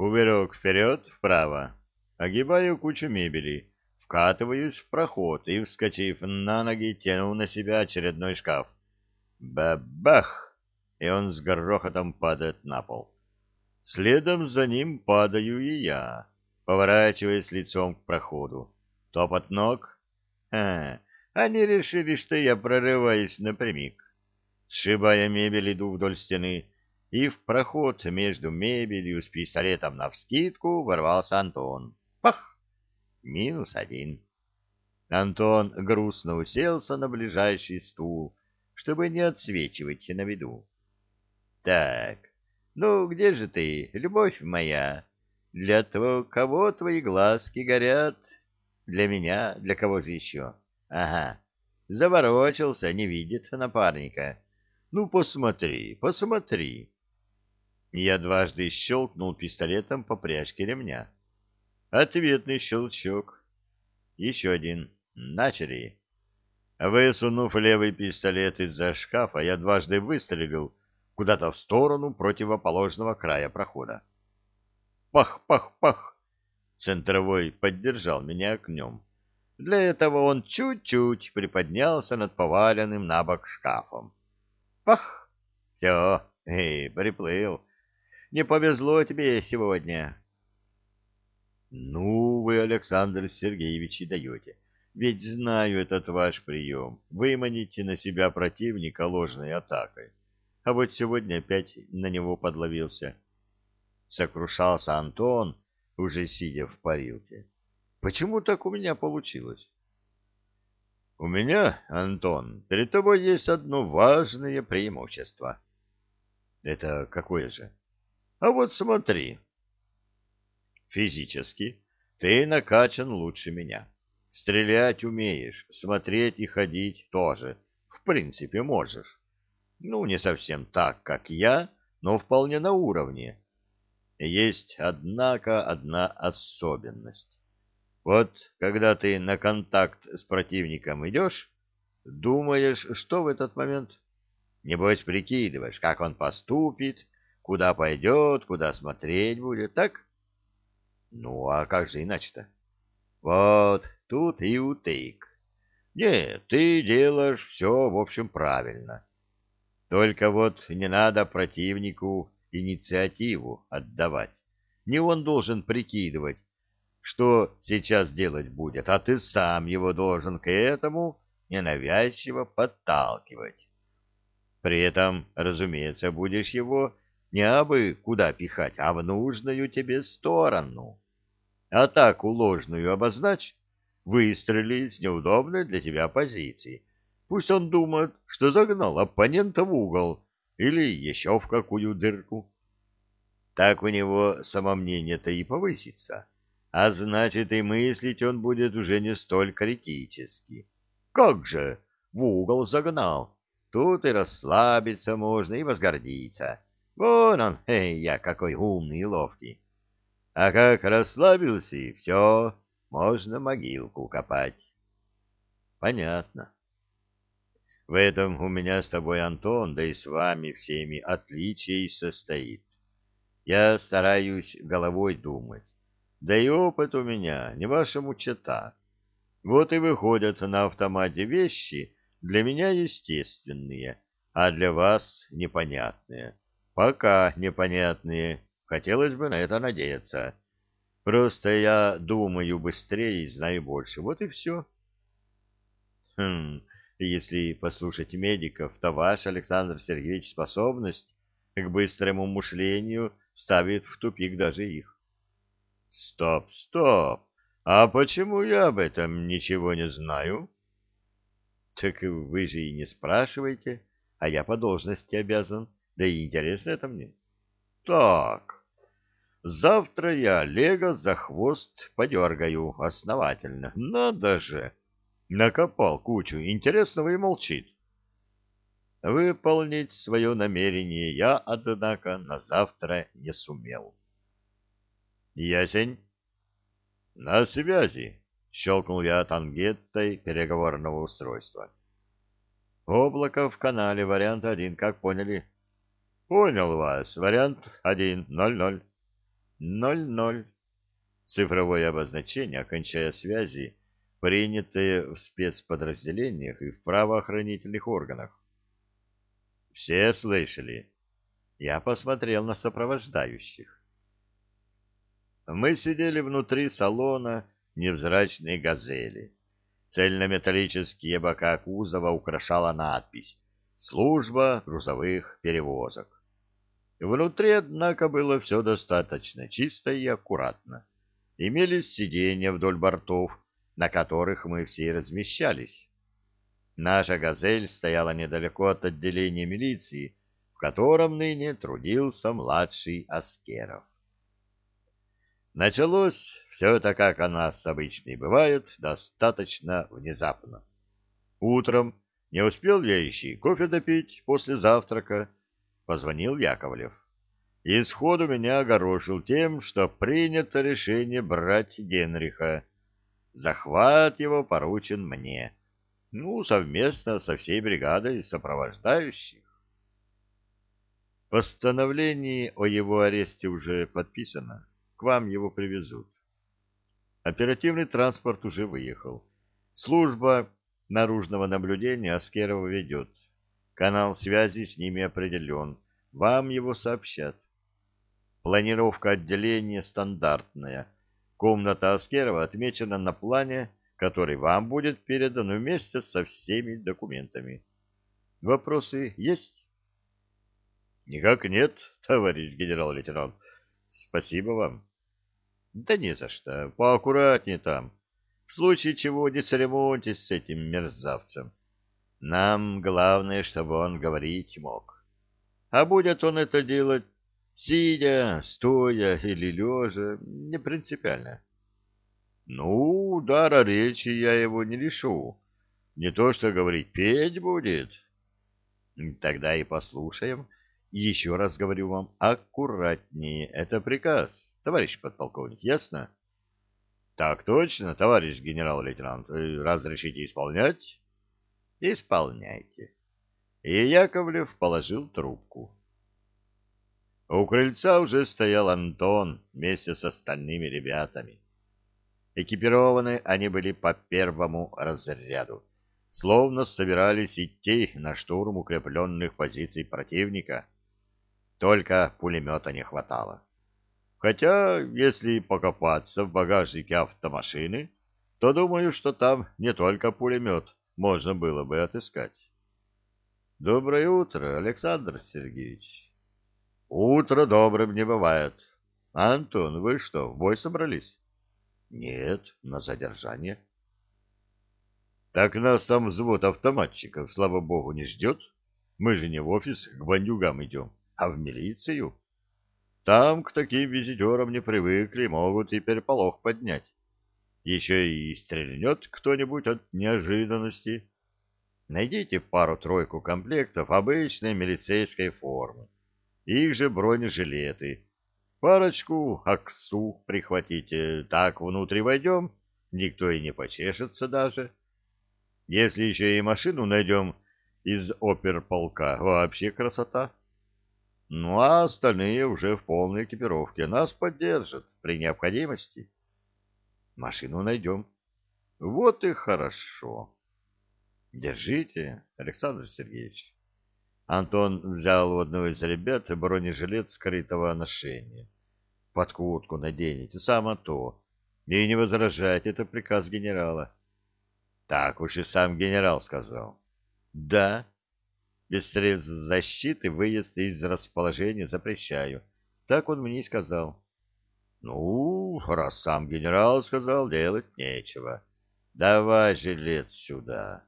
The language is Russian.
Кувырок вперед, вправо. Огибаю кучу мебели, вкатываюсь в проход и, вскочив на ноги, тяну на себя очередной шкаф. Бабах! И он с грохотом падает на пол. Следом за ним падаю и я, поворачиваясь лицом к проходу. Топот ног. А, они решили, что я прорываюсь напрямик. Сшибая мебель, иду вдоль стены, и в проход между мебелью с пистолетом навскидку ворвался Антон. Пах! Минус один. Антон грустно уселся на ближайший стул, чтобы не отсвечивать на виду. — Так, ну где же ты, любовь моя? Для того, кого твои глазки горят? Для меня, для кого же еще? Ага, заворочился, не видит напарника. Ну, посмотри, посмотри. Я дважды щелкнул пистолетом по пряжке ремня. Ответный щелчок. Еще один. Начали. Высунув левый пистолет из-за шкафа, я дважды выстрелил куда-то в сторону противоположного края прохода. Пах-пах-пах! Центровой поддержал меня огнем. Для этого он чуть-чуть приподнялся над поваленным на бок шкафом. Пах! Все, эй, приплыл. Не повезло тебе сегодня. Ну, вы, Александр Сергеевич, и даете. Ведь знаю этот ваш прием. Выманите на себя противника ложной атакой. А вот сегодня опять на него подловился. Сокрушался Антон, уже сидя в парилке. Почему так у меня получилось? У меня, Антон, перед тобой есть одно важное преимущество. Это какое же? А вот смотри. Физически ты накачан лучше меня. Стрелять умеешь, смотреть и ходить тоже. В принципе, можешь. Ну, не совсем так, как я, но вполне на уровне. Есть, однако, одна особенность. Вот когда ты на контакт с противником идешь, думаешь, что в этот момент? Небось, прикидываешь, как он поступит, Куда пойдет, куда смотреть будет, так? Ну, а как же иначе-то? Вот, тут и утык. Нет, ты делаешь все, в общем, правильно. Только вот не надо противнику инициативу отдавать. Не он должен прикидывать, что сейчас делать будет, а ты сам его должен к этому ненавязчиво подталкивать. При этом, разумеется, будешь его не абы куда пихать, а в нужную тебе сторону. Атаку ложную обозначь, выстрели с неудобной для тебя позиции. Пусть он думает, что загнал оппонента в угол или еще в какую дырку. Так у него самомнение-то и повысится, а значит и мыслить он будет уже не столь критически. Как же, в угол загнал, тут и расслабиться можно, и возгордиться. Вон он, эй, я какой умный и ловкий. А как расслабился, и все, можно могилку копать. Понятно. В этом у меня с тобой, Антон, да и с вами всеми отличий состоит. Я стараюсь головой думать. Да и опыт у меня не вашему чета. Вот и выходят на автомате вещи для меня естественные, а для вас непонятные. Пока непонятные. Хотелось бы на это надеяться. Просто я думаю быстрее и знаю больше. Вот и все. Хм, если послушать медиков, то ваш Александр Сергеевич способность к быстрому мышлению ставит в тупик даже их. Стоп, стоп. А почему я об этом ничего не знаю? Так вы же и не спрашиваете, а я по должности обязан. Да и интересно это мне. Так, завтра я Олега за хвост подергаю основательно. Надо же! Накопал кучу интересного и молчит. Выполнить свое намерение я, однако, на завтра не сумел. Ясень? На связи, щелкнул я тангеттой переговорного устройства. Облако в канале, вариант один, как поняли? Понял вас. Вариант один ноль ноль. Ноль-ноль. Цифровое обозначение окончая связи, принятое в спецподразделениях и в правоохранительных органах. Все слышали? Я посмотрел на сопровождающих. Мы сидели внутри салона невзрачной «Газели». Цельнометаллические бока кузова украшала надпись «Служба грузовых перевозок». Внутри, однако, было все достаточно чисто и аккуратно. Имелись сиденья вдоль бортов, на которых мы все размещались. Наша «Газель» стояла недалеко от отделения милиции, в котором ныне трудился младший Аскеров. Началось все это, как у нас обычно и бывает, достаточно внезапно. Утром не успел я еще кофе допить после завтрака, позвонил Яковлев. И сходу меня огорошил тем, что принято решение брать Генриха. Захват его поручен мне. Ну, совместно со всей бригадой сопровождающих. Постановление о его аресте уже подписано. К вам его привезут. Оперативный транспорт уже выехал. Служба наружного наблюдения Аскерова ведет. Канал связи с ними определен. Вам его сообщат. Планировка отделения стандартная. Комната Аскерова отмечена на плане, который вам будет передан вместе со всеми документами. Вопросы есть? Никак нет, товарищ генерал-лейтенант. Спасибо вам. Да не за что. Поаккуратнее там. В случае чего не церемоньтесь с этим мерзавцем. Нам главное, чтобы он говорить мог. А будет он это делать сидя, стоя или лежа, не принципиально. Ну, дара речи я его не лишу. Не то что говорить, петь будет. Тогда и послушаем. Еще раз говорю вам, аккуратнее. Это приказ, товарищ подполковник, ясно? Так точно, товарищ генерал-лейтенант. Э, разрешите исполнять? Исполняйте. И Яковлев положил трубку. У крыльца уже стоял Антон вместе с остальными ребятами. Экипированы они были по первому разряду, словно собирались идти на штурм укрепленных позиций противника. Только пулемета не хватало. Хотя, если покопаться в багажнике автомашины, то думаю, что там не только пулемет можно было бы отыскать. Доброе утро, Александр Сергеевич. Утро добрым не бывает. Антон, вы что, в бой собрались? Нет, на задержание. Так нас там взвод автоматчиков, слава богу, не ждет. Мы же не в офис к бандюгам идем а в милицию. Там к таким визитерам не привыкли, могут и переполох поднять. Еще и стрельнет кто-нибудь от неожиданности. Найдите пару-тройку комплектов обычной милицейской формы. Их же бронежилеты. Парочку аксу прихватите. Так внутрь войдем, никто и не почешется даже. Если еще и машину найдем из оперполка, вообще красота. Ну, а остальные уже в полной экипировке нас поддержат при необходимости. Машину найдем. Вот и хорошо. Держите, Александр Сергеевич. Антон взял у одного из ребят бронежилет скрытого ношения. Под куртку наденете, само то. И не возражать, это приказ генерала. Так уж и сам генерал сказал. Да, без средств защиты выезд из расположения запрещаю. Так он мне и сказал. Ну, раз сам генерал сказал, делать нечего. Давай жилет сюда.